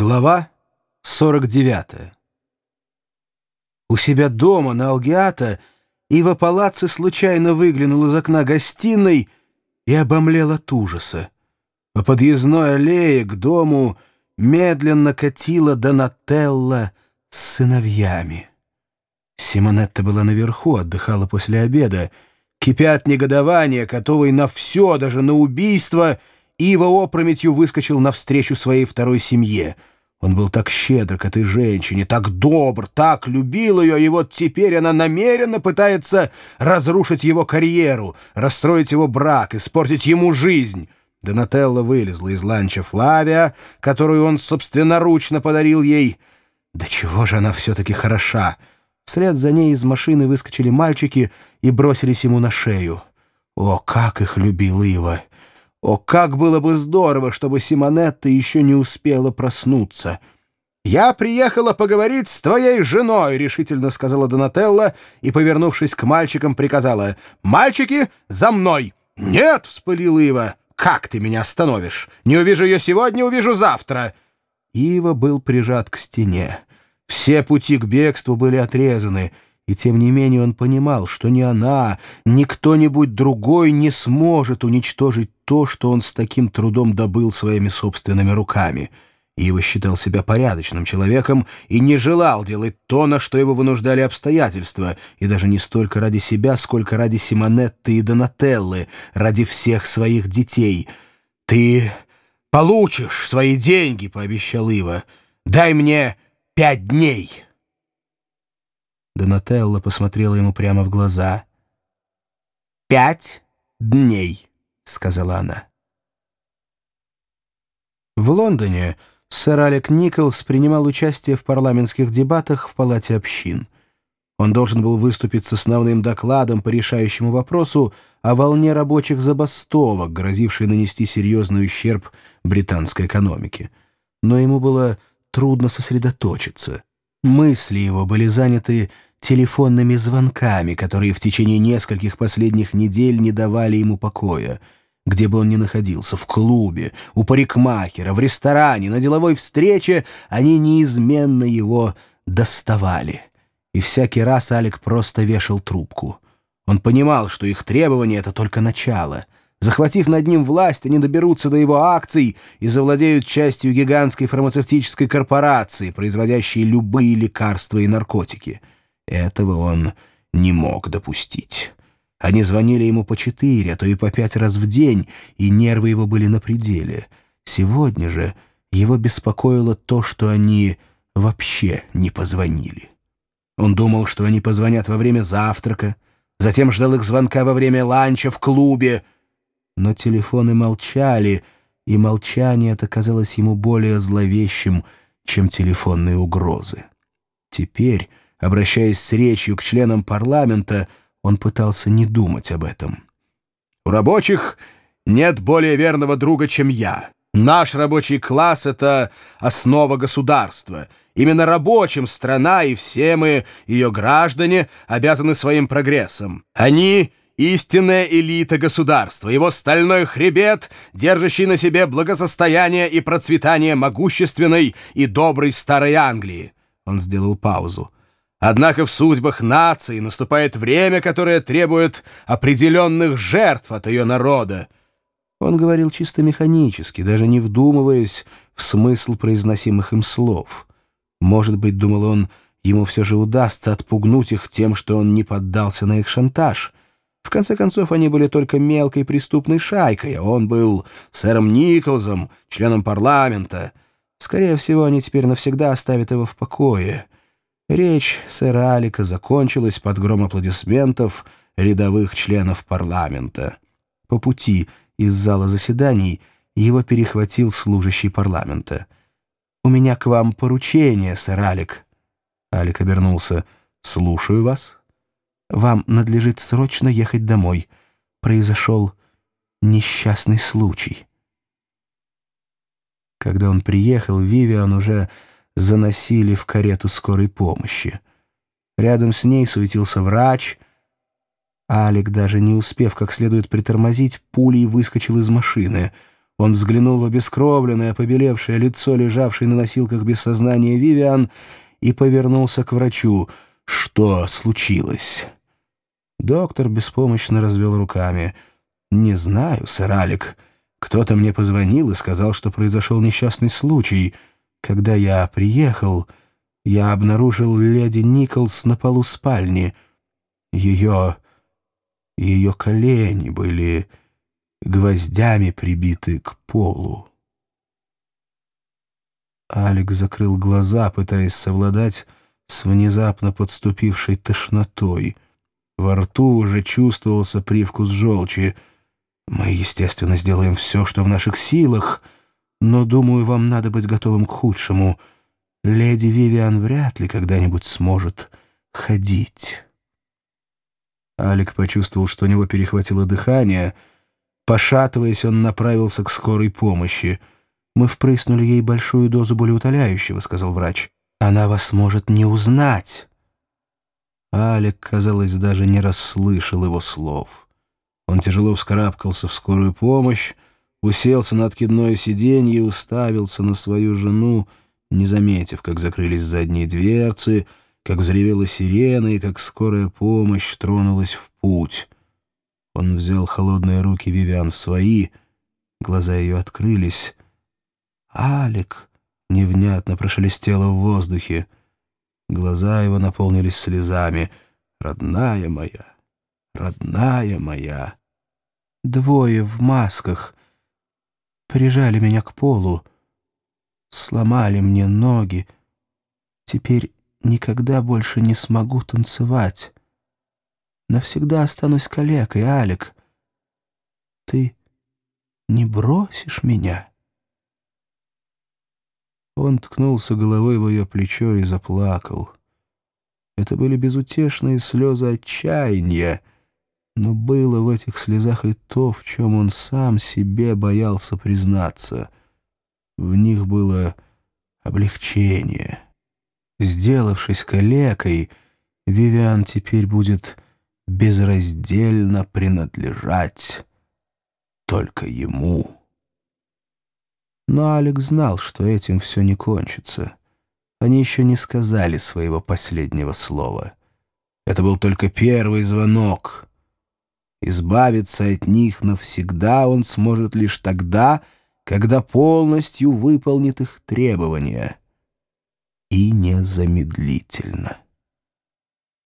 Глава 49 У себя дома на Алгиата Ива Палацци случайно выглянул из окна гостиной и обомлел от ужаса. По подъездной аллее к дому медленно катила Донателла с сыновьями. Симонетта была наверху, отдыхала после обеда. Кипя от негодования, готовый на все, даже на убийство — Ива опрометью выскочил навстречу своей второй семье. Он был так щедр к этой женщине, так добр, так любил ее, и вот теперь она намеренно пытается разрушить его карьеру, расстроить его брак, испортить ему жизнь. Донателла вылезла из ланча Флавия, которую он собственноручно подарил ей. Да чего же она все-таки хороша! Вслед за ней из машины выскочили мальчики и бросились ему на шею. О, как их любил Ива! О, как было бы здорово, чтобы Симонетта еще не успела проснуться. «Я приехала поговорить с твоей женой», — решительно сказала Донателла и, повернувшись к мальчикам, приказала. «Мальчики, за мной!» «Нет!» — вспылил Ива. «Как ты меня остановишь? Не увижу ее сегодня, увижу завтра!» Ива был прижат к стене. Все пути к бегству были отрезаны — и тем не менее он понимал, что ни она, ни кто-нибудь другой не сможет уничтожить то, что он с таким трудом добыл своими собственными руками. Ива считал себя порядочным человеком и не желал делать то, на что его вынуждали обстоятельства, и даже не столько ради себя, сколько ради Симонетты и Донателлы, ради всех своих детей. «Ты получишь свои деньги», — пообещал Ива. «Дай мне пять дней». Донателла посмотрела ему прямо в глаза. «Пять дней», — сказала она. В Лондоне сэр Алек Николс принимал участие в парламентских дебатах в Палате общин. Он должен был выступить с основным докладом по решающему вопросу о волне рабочих забастовок, грозившей нанести серьезный ущерб британской экономике. Но ему было трудно сосредоточиться. Мысли его были заняты телефонными звонками, которые в течение нескольких последних недель не давали ему покоя. Где бы он ни находился, в клубе, у парикмахера, в ресторане, на деловой встрече, они неизменно его доставали. И всякий раз Алик просто вешал трубку. Он понимал, что их требование — это только начало. Захватив над ним власть, они доберутся до его акций и завладеют частью гигантской фармацевтической корпорации, производящей любые лекарства и наркотики. Этого он не мог допустить. Они звонили ему по четыре, а то и по пять раз в день, и нервы его были на пределе. Сегодня же его беспокоило то, что они вообще не позвонили. Он думал, что они позвонят во время завтрака, затем ждал их звонка во время ланча в клубе. Но телефоны молчали, и молчание это казалось ему более зловещим, чем телефонные угрозы. Теперь Обращаясь с речью к членам парламента, он пытался не думать об этом. «У рабочих нет более верного друга, чем я. Наш рабочий класс — это основа государства. Именно рабочим страна и все мы, ее граждане, обязаны своим прогрессом. Они — истинная элита государства, его стальной хребет, держащий на себе благосостояние и процветание могущественной и доброй старой Англии». Он сделал паузу. Однако в судьбах нации наступает время, которое требует определенных жертв от ее народа. Он говорил чисто механически, даже не вдумываясь в смысл произносимых им слов. Может быть, думал он, ему все же удастся отпугнуть их тем, что он не поддался на их шантаж. В конце концов, они были только мелкой преступной шайкой, а он был сэром Николзом, членом парламента. Скорее всего, они теперь навсегда оставят его в покое. Речь сэра Алика закончилась под гром аплодисментов рядовых членов парламента. По пути из зала заседаний его перехватил служащий парламента. «У меня к вам поручение, сэр Алик». Алик обернулся. «Слушаю вас. Вам надлежит срочно ехать домой. Произошел несчастный случай». Когда он приехал, Вивиан уже заносили в карету скорой помощи. Рядом с ней суетился врач. Алик, даже не успев как следует притормозить, пулей выскочил из машины. Он взглянул в обескровленное, побелевшее лицо, лежавшей на носилках без сознания Вивиан, и повернулся к врачу. «Что случилось?» Доктор беспомощно развел руками. «Не знаю, сэр Алик. Кто-то мне позвонил и сказал, что произошел несчастный случай. Когда я приехал, я обнаружил леди Николс на полу спальни. Ее... ее колени были гвоздями прибиты к полу». Алик закрыл глаза, пытаясь совладать с внезапно подступившей тошнотой — во рту уже чувствовался привкус желчи. Мы, естественно, сделаем все, что в наших силах, но, думаю, вам надо быть готовым к худшему. Леди Вивиан вряд ли когда-нибудь сможет ходить». Алик почувствовал, что у него перехватило дыхание. Пошатываясь, он направился к скорой помощи. «Мы впрыснули ей большую дозу болеутоляющего», — сказал врач. «Она вас может не узнать». Алик, казалось, даже не расслышал его слов. Он тяжело вскарабкался в скорую помощь, уселся на откидное сиденье и уставился на свою жену, не заметив, как закрылись задние дверцы, как взревела сирена и как скорая помощь тронулась в путь. Он взял холодные руки Вивиан в свои, глаза ее открылись. «Алик!» — невнятно прошелестело в воздухе — Глаза его наполнились слезами. «Родная моя! Родная моя!» Двое в масках прижали меня к полу, сломали мне ноги. Теперь никогда больше не смогу танцевать. Навсегда останусь калекой, Алик. Ты не бросишь меня?» Он ткнулся головой в ее плечо и заплакал. Это были безутешные слезы отчаяния, но было в этих слезах и то, в чем он сам себе боялся признаться. В них было облегчение. Сделавшись калекой, Вивиан теперь будет безраздельно принадлежать только ему». Но Алекс знал, что этим все не кончится. Они еще не сказали своего последнего слова. Это был только первый звонок. Избавиться от них навсегда он сможет лишь тогда, когда полностью выполнит их требования. И незамедлительно.